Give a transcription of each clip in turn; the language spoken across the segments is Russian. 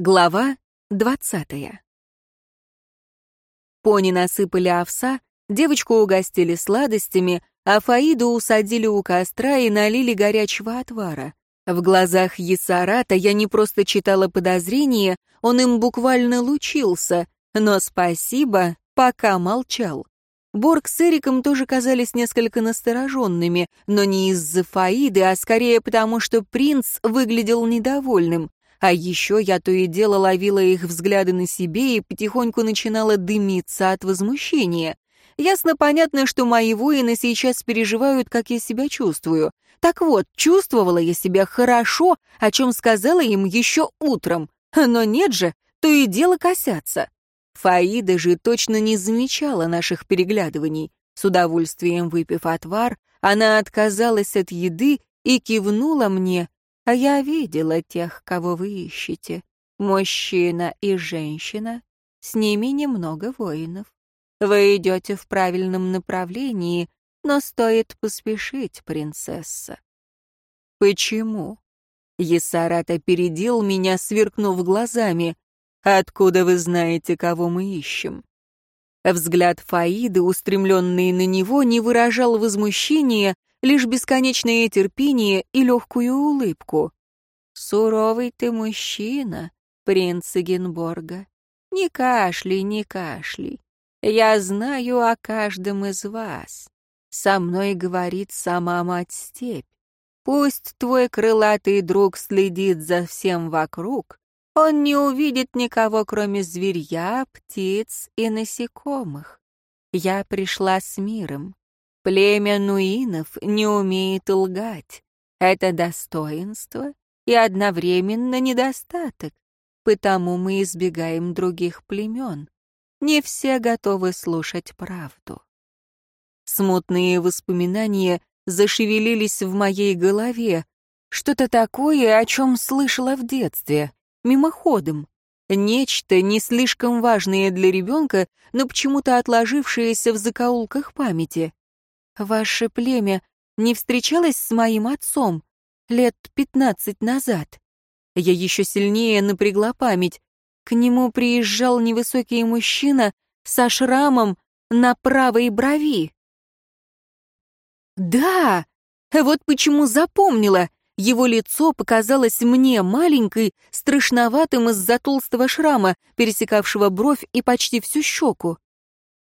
Глава двадцатая. Пони насыпали овса, девочку угостили сладостями, а Фаиду усадили у костра и налили горячего отвара. В глазах Есарата я не просто читала подозрения, он им буквально лучился, но спасибо, пока молчал. Борг с Эриком тоже казались несколько настороженными, но не из-за Фаиды, а скорее потому, что принц выглядел недовольным. А еще я то и дело ловила их взгляды на себе и потихоньку начинала дымиться от возмущения. Ясно понятно, что мои воины сейчас переживают, как я себя чувствую. Так вот, чувствовала я себя хорошо, о чем сказала им еще утром. Но нет же, то и дело косятся. Фаида же точно не замечала наших переглядываний. С удовольствием выпив отвар, она отказалась от еды и кивнула мне, а я видела тех, кого вы ищете. Мужчина и женщина. С ними немного воинов. Вы идете в правильном направлении, но стоит поспешить, принцесса. Почему? Есарат опередил меня, сверкнув глазами. Откуда вы знаете, кого мы ищем? Взгляд Фаиды, устремленный на него, не выражал возмущения, лишь бесконечное терпение и легкую улыбку. «Суровый ты мужчина, принц Эгенборга. Не кашляй, не кашляй. Я знаю о каждом из вас. Со мной говорит сама мать-степь. Пусть твой крылатый друг следит за всем вокруг, он не увидит никого, кроме зверья, птиц и насекомых. Я пришла с миром. Племя нуинов не умеет лгать. Это достоинство и одновременно недостаток, потому мы избегаем других племен. Не все готовы слушать правду. Смутные воспоминания зашевелились в моей голове. Что-то такое, о чем слышала в детстве, мимоходом. Нечто не слишком важное для ребенка, но почему-то отложившееся в закоулках памяти. Ваше племя не встречалось с моим отцом лет пятнадцать назад. Я еще сильнее напрягла память. К нему приезжал невысокий мужчина со шрамом на правой брови. Да, вот почему запомнила. Его лицо показалось мне маленькой, страшноватым из-за толстого шрама, пересекавшего бровь и почти всю щеку.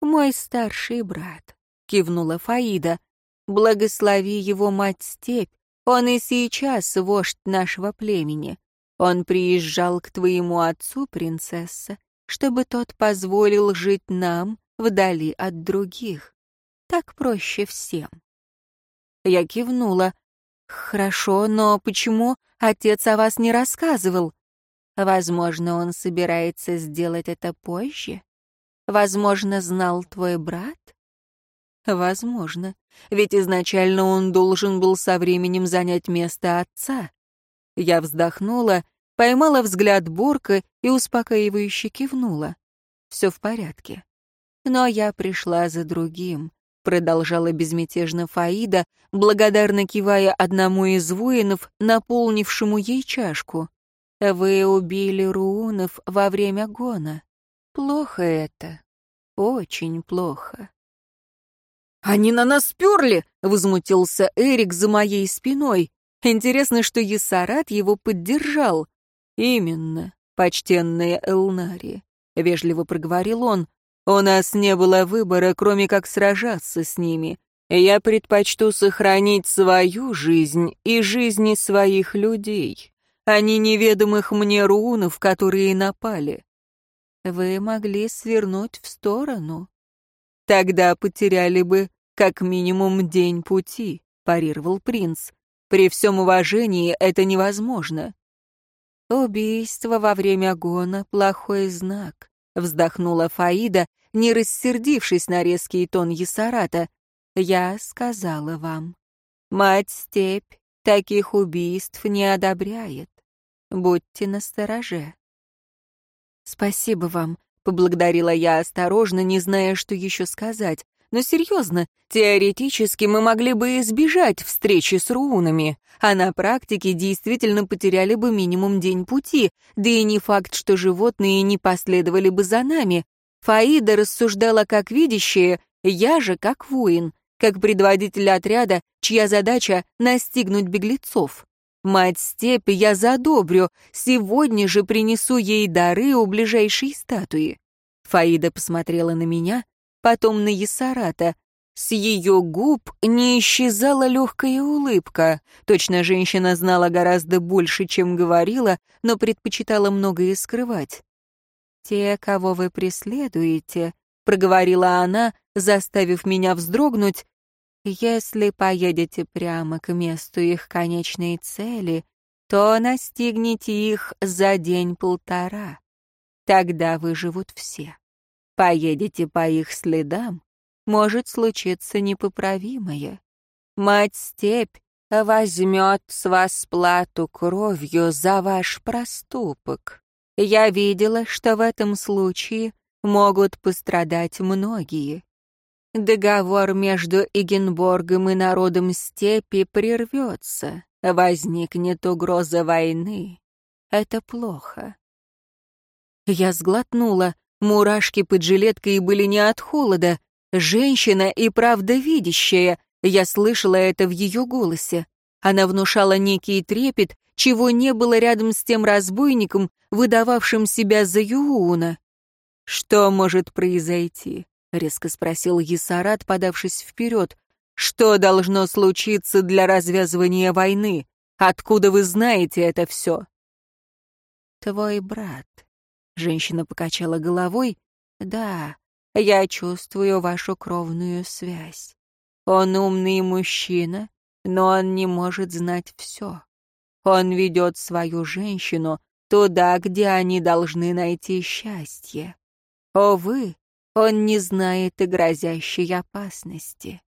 «Мой старший брат», — кивнула Фаида. «Благослови его мать-степь, он и сейчас вождь нашего племени. Он приезжал к твоему отцу, принцесса, чтобы тот позволил жить нам вдали от других. Так проще всем». Я кивнула. «Хорошо, но почему отец о вас не рассказывал? Возможно, он собирается сделать это позже? Возможно, знал твой брат?» Возможно. Ведь изначально он должен был со временем занять место отца. Я вздохнула, поймала взгляд Борка и успокаивающе кивнула. Все в порядке. Но я пришла за другим, продолжала безмятежно Фаида, благодарно кивая одному из воинов, наполнившему ей чашку. Вы убили руунов во время гона. Плохо это. Очень плохо. «Они на нас перли!» — возмутился Эрик за моей спиной. Интересно, что Есарат его поддержал. «Именно, почтенная Элнари», — вежливо проговорил он. «У нас не было выбора, кроме как сражаться с ними. Я предпочту сохранить свою жизнь и жизни своих людей, а не неведомых мне рунов, которые напали. Вы могли свернуть в сторону, Тогда потеряли бы как минимум день пути, парировал принц. При всем уважении это невозможно. Убийство во время гона — плохой знак, вздохнула Фаида, не рассердившись на резкий тон Есарата. Я сказала вам. Мать-степь таких убийств не одобряет. Будьте настороже. Спасибо вам, Поблагодарила я осторожно, не зная, что еще сказать. Но серьезно, теоретически мы могли бы избежать встречи с руунами, а на практике действительно потеряли бы минимум день пути, да и не факт, что животные не последовали бы за нами. Фаида рассуждала как видящая, я же как воин, как предводитель отряда, чья задача — настигнуть беглецов. Мать степи я задобрю, сегодня же принесу ей дары у ближайшей статуи. Фаида посмотрела на меня, потом на Есарата. С ее губ не исчезала легкая улыбка. Точно женщина знала гораздо больше, чем говорила, но предпочитала многое скрывать. «Те, кого вы преследуете», — проговорила она, заставив меня вздрогнуть, «если поедете прямо к месту их конечной цели, то настигнете их за день-полтора. Тогда выживут все поедете по их следам, может случиться непоправимое. Мать-степь возьмет с вас плату кровью за ваш проступок. Я видела, что в этом случае могут пострадать многие. Договор между Эгенборгом и народом степи прервется, возникнет угроза войны. Это плохо. Я сглотнула. Мурашки под жилеткой были не от холода. Женщина и правда видящая. Я слышала это в ее голосе. Она внушала некий трепет, чего не было рядом с тем разбойником, выдававшим себя за Юуна. «Что может произойти?» — резко спросил Есарат, подавшись вперед. «Что должно случиться для развязывания войны? Откуда вы знаете это все?» «Твой брат», Женщина покачала головой. «Да, я чувствую вашу кровную связь. Он умный мужчина, но он не может знать все. Он ведет свою женщину туда, где они должны найти счастье. Увы, он не знает и грозящей опасности.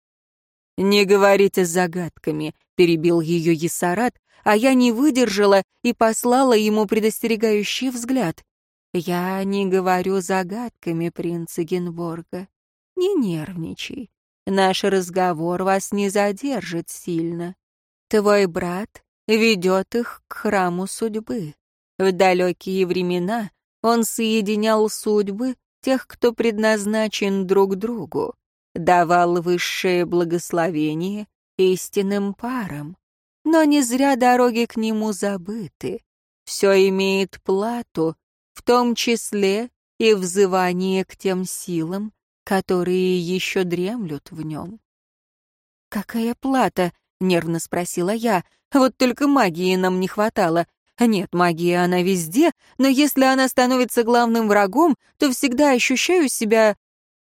«Не говорите загадками», — перебил ее Есарат, а я не выдержала и послала ему предостерегающий взгляд. «Я не говорю загадками, принц Генборга. Не нервничай. Наш разговор вас не задержит сильно. Твой брат ведет их к храму судьбы. В далекие времена он соединял судьбы тех, кто предназначен друг другу, давал высшее благословение истинным парам. Но не зря дороги к нему забыты. Все имеет плату, в том числе и взывание к тем силам, которые еще дремлют в нем. «Какая плата?» — нервно спросила я. «Вот только магии нам не хватало. Нет, магия она везде, но если она становится главным врагом, то всегда ощущаю себя...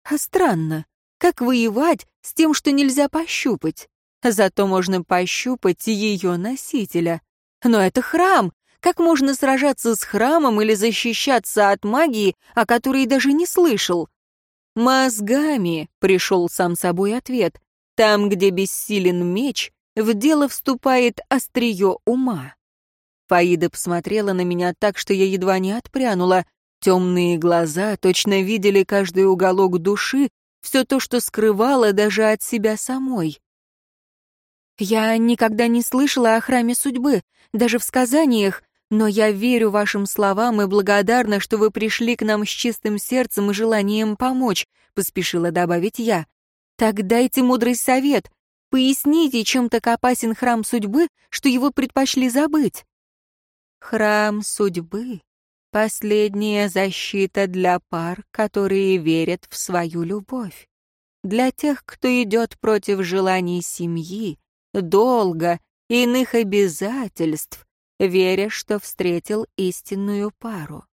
А странно. Как воевать с тем, что нельзя пощупать? Зато можно пощупать ее носителя. Но это храм, как можно сражаться с храмом или защищаться от магии, о которой даже не слышал? «Мозгами», — пришел сам собой ответ. «Там, где бессилен меч, в дело вступает острие ума». Фаида посмотрела на меня так, что я едва не отпрянула. Темные глаза точно видели каждый уголок души, все то, что скрывала даже от себя самой. «Я никогда не слышала о храме судьбы. Даже в сказаниях но я верю вашим словам и благодарна, что вы пришли к нам с чистым сердцем и желанием помочь», — поспешила добавить я. «Так дайте мудрый совет. Поясните, чем так опасен храм судьбы, что его предпочли забыть». «Храм судьбы — последняя защита для пар, которые верят в свою любовь. Для тех, кто идет против желаний семьи, долга, иных обязательств, веря, что встретил истинную пару.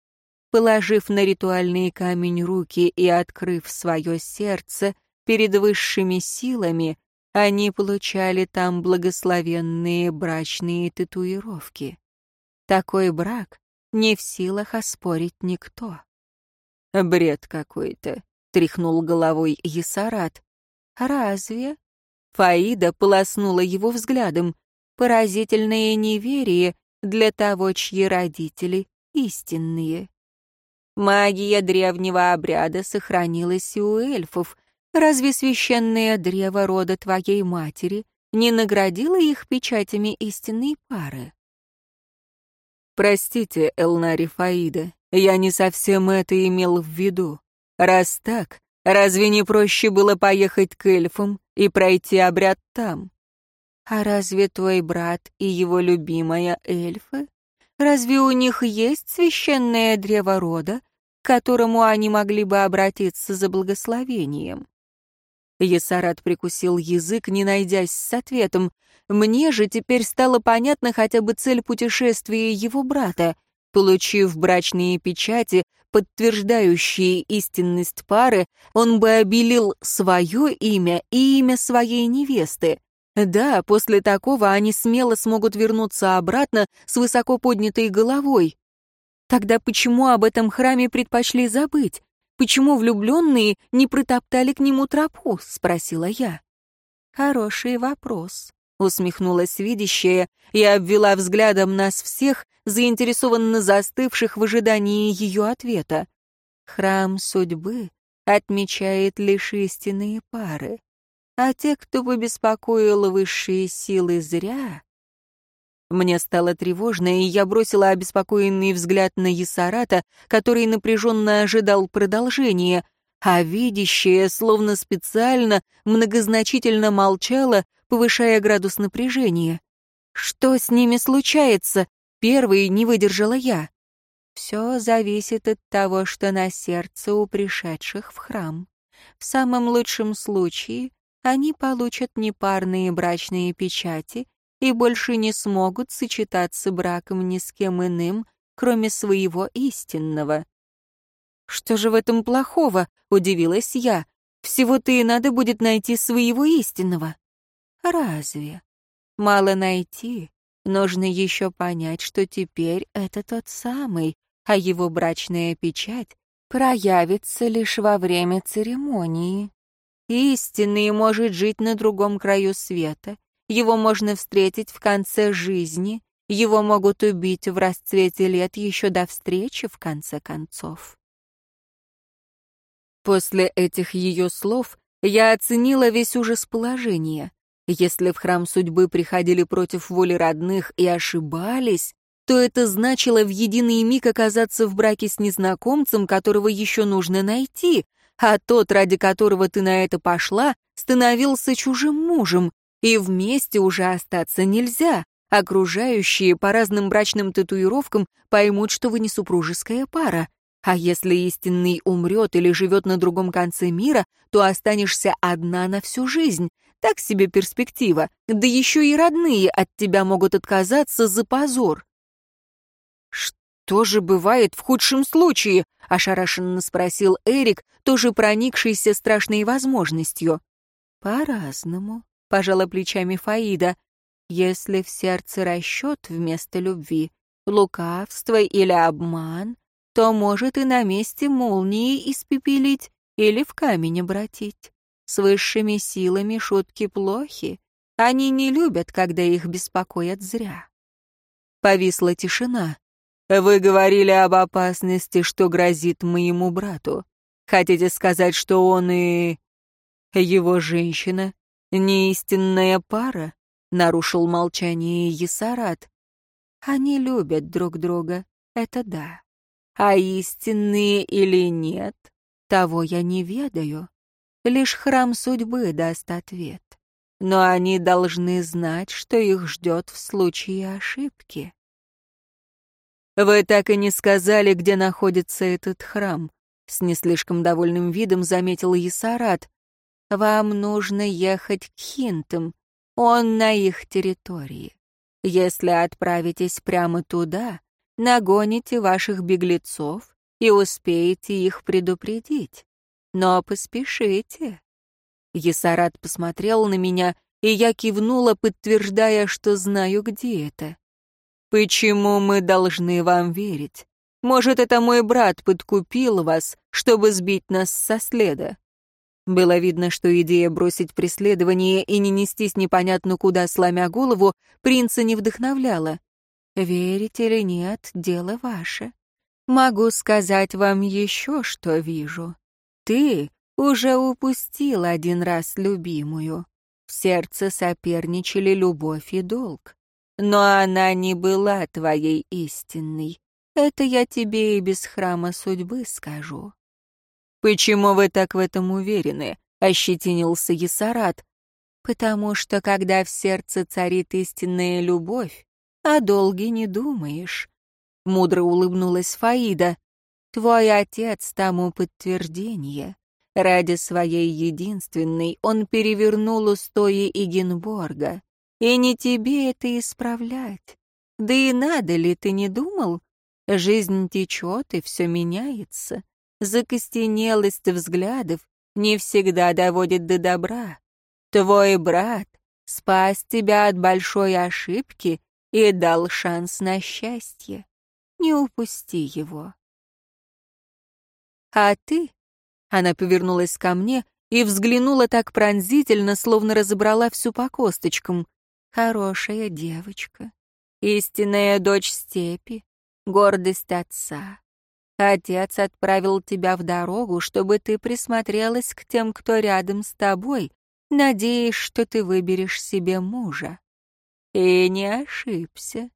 Положив на ритуальный камень руки и открыв свое сердце перед высшими силами, они получали там благословенные брачные татуировки. Такой брак не в силах оспорить никто. «Бред какой-то», — тряхнул головой Есарат. «Разве?» Фаида полоснула его взглядом. Поразительное неверие для того, чьи родители истинные. Магия древнего обряда сохранилась и у эльфов. Разве священное древо рода твоей матери не наградило их печатями истинной пары? Простите, Элнари Фаида, я не совсем это имел в виду. Раз так, разве не проще было поехать к эльфам и пройти обряд там? А разве твой брат и его любимая эльфы? Разве у них есть священное древо рода, к которому они могли бы обратиться за благословением? Есарат прикусил язык, не найдясь с ответом. Мне же теперь стало понятно хотя бы цель путешествия его брата. Получив брачные печати, подтверждающие истинность пары, он бы обелил свое имя и имя своей невесты. Да, после такого они смело смогут вернуться обратно с высоко поднятой головой. Тогда почему об этом храме предпочли забыть? Почему влюбленные не протоптали к нему тропу?» — спросила я. «Хороший вопрос», — усмехнулась видящая и обвела взглядом нас всех, заинтересованно застывших в ожидании ее ответа. «Храм судьбы отмечает лишь истинные пары, а те, кто побеспокоил высшие силы зря, мне стало тревожно, и я бросила обеспокоенный взгляд на Есарата, который напряженно ожидал продолжения, а видящая, словно специально, многозначительно молчала, повышая градус напряжения. «Что с ними случается?» — первой не выдержала я. «Все зависит от того, что на сердце у пришедших в храм. В самом лучшем случае они получат непарные брачные печати и больше не смогут сочетаться браком ни с кем иным, кроме своего истинного. «Что же в этом плохого?» — удивилась я. «Всего-то и надо будет найти своего истинного». «Разве? Мало найти. Нужно еще понять, что теперь это тот самый, а его брачная печать проявится лишь во время церемонии. Истинный может жить на другом краю света, его можно встретить в конце жизни, его могут убить в расцвете лет еще до встречи, в конце концов. После этих ее слов я оценила весь ужас положения. Если в храм судьбы приходили против воли родных и ошибались, то это значило в единый миг оказаться в браке с незнакомцем, которого еще нужно найти, а тот, ради которого ты на это пошла, становился чужим мужем, и вместе уже остаться нельзя. Окружающие по разным брачным татуировкам поймут, что вы не супружеская пара. А если истинный умрет или живет на другом конце мира, то останешься одна на всю жизнь. Так себе перспектива. Да еще и родные от тебя могут отказаться за позор. «Что же бывает в худшем случае?» — ошарашенно спросил Эрик, тоже проникшийся страшной возможностью. «По-разному», пожала плечами Фаида. Если в сердце расчет вместо любви, лукавство или обман, то может и на месте молнии испепелить или в камень обратить. С высшими силами шутки плохи. Они не любят, когда их беспокоят зря. Повисла тишина. «Вы говорили об опасности, что грозит моему брату. Хотите сказать, что он и... его женщина «Неистинная пара», — нарушил молчание Есарат. «Они любят друг друга, это да. А истинные или нет, того я не ведаю. Лишь храм судьбы даст ответ. Но они должны знать, что их ждет в случае ошибки». «Вы так и не сказали, где находится этот храм», — с не слишком довольным видом заметил Есарат. Вам нужно ехать к хинтам. Он на их территории. Если отправитесь прямо туда, нагоните ваших беглецов и успеете их предупредить. Но поспешите. Есарат посмотрел на меня, и я кивнула, подтверждая, что знаю, где это. «Почему мы должны вам верить? Может, это мой брат подкупил вас, чтобы сбить нас со следа? Было видно, что идея бросить преследование и не нестись непонятно куда, сломя голову, принца не вдохновляла. «Верить или нет, дело ваше. Могу сказать вам еще, что вижу. Ты уже упустил один раз любимую. В сердце соперничали любовь и долг. Но она не была твоей истинной. Это я тебе и без храма судьбы скажу. «Почему вы так в этом уверены?» — ощетинился Есарат. «Потому что, когда в сердце царит истинная любовь, о долге не думаешь». Мудро улыбнулась Фаида. «Твой отец тому подтверждение. Ради своей единственной он перевернул устои Игенборга. И не тебе это исправлять. Да и надо ли, ты не думал? Жизнь течет, и все меняется. Закостенелость взглядов не всегда доводит до добра. Твой брат спас тебя от большой ошибки и дал шанс на счастье. Не упусти его. А ты она повернулась ко мне и взглянула так пронзительно, словно разобрала всю по косточкам. Хорошая девочка, истинная дочь степи, гордость отца. Отец отправил тебя в дорогу, чтобы ты присмотрелась к тем, кто рядом с тобой, надеясь, что ты выберешь себе мужа. И не ошибся.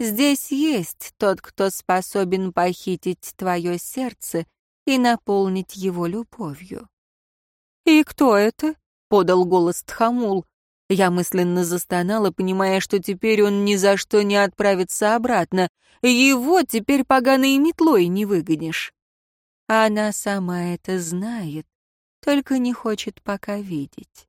Здесь есть тот, кто способен похитить твое сердце и наполнить его любовью. «И кто это?» — подал голос Тхамул. Я мысленно застонала, понимая, что теперь он ни за что не отправится обратно. Его теперь поганой метлой не выгонишь. Она сама это знает, только не хочет пока видеть.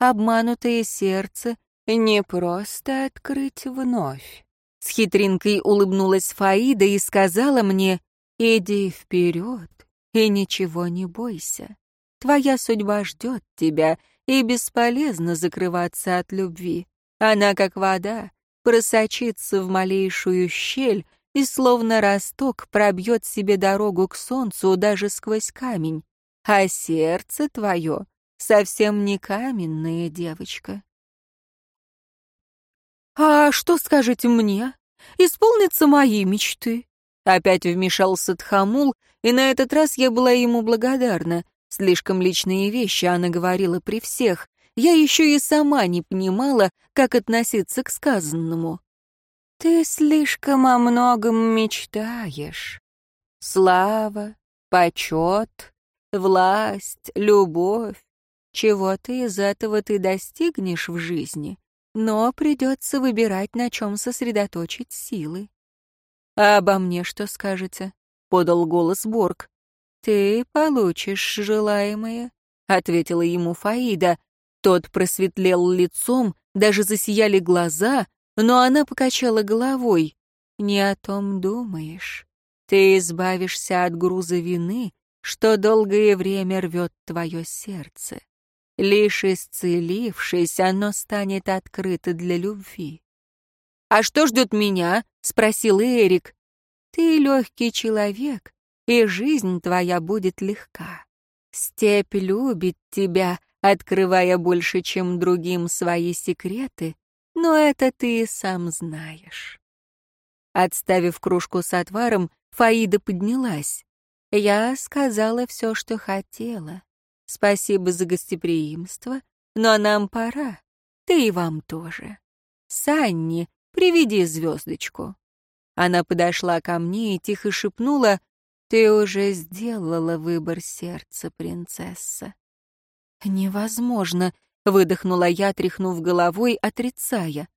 Обманутое сердце не просто открыть вновь. С хитринкой улыбнулась Фаида и сказала мне, «Иди вперед, и ничего не бойся. Твоя судьба ждет тебя, и бесполезно закрываться от любви. Она, как вода, просочится в малейшую щель и словно росток пробьет себе дорогу к солнцу даже сквозь камень. А сердце твое совсем не каменная девочка. «А что скажете мне? Исполнятся мои мечты?» Опять вмешался Тхамул, и на этот раз я была ему благодарна. Слишком личные вещи она говорила при всех. Я еще и сама не понимала, как относиться к сказанному. «Ты слишком о многом мечтаешь. Слава, почет, власть, любовь. Чего-то из этого ты достигнешь в жизни, но придется выбирать, на чем сосредоточить силы. «А обо мне что скажете?» — подал голос Борг. «Ты получишь желаемое», — ответила ему Фаида. Тот просветлел лицом, даже засияли глаза, но она покачала головой. «Не о том думаешь. Ты избавишься от груза вины, что долгое время рвет твое сердце. Лишь исцелившись, оно станет открыто для любви. «А что ждет меня?» — спросил Эрик. «Ты легкий человек, и жизнь твоя будет легка. Степь любит тебя, открывая больше, чем другим свои секреты, но это ты и сам знаешь». Отставив кружку с отваром, Фаида поднялась. «Я сказала все, что хотела. Спасибо за гостеприимство, но нам пора. Ты и вам тоже. Санни, Приведи звездочку». Она подошла ко мне и тихо шепнула, «Ты уже сделала выбор сердца, принцесса». «Невозможно», — выдохнула я, тряхнув головой, отрицая.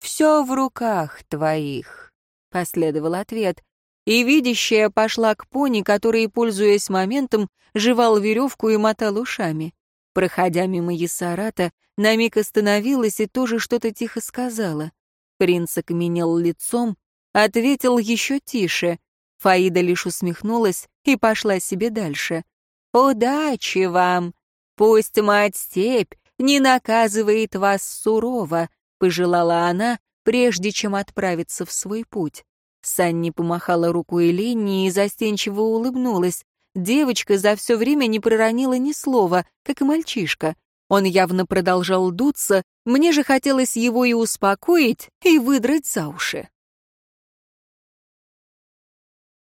«Все в руках твоих», — последовал ответ. И видящая пошла к пони, который, пользуясь моментом, жевал веревку и мотал ушами. Проходя мимо Ясарата, на миг остановилась и тоже что-то тихо сказала. Принц окаменел лицом, ответил еще тише. Фаида лишь усмехнулась и пошла себе дальше. «Удачи вам! Пусть мать-степь не наказывает вас сурово», пожелала она, прежде чем отправиться в свой путь. Санни помахала руку Елене и застенчиво улыбнулась. Девочка за все время не проронила ни слова, как и мальчишка. Он явно продолжал дуться, мне же хотелось его и успокоить, и выдрать за уши.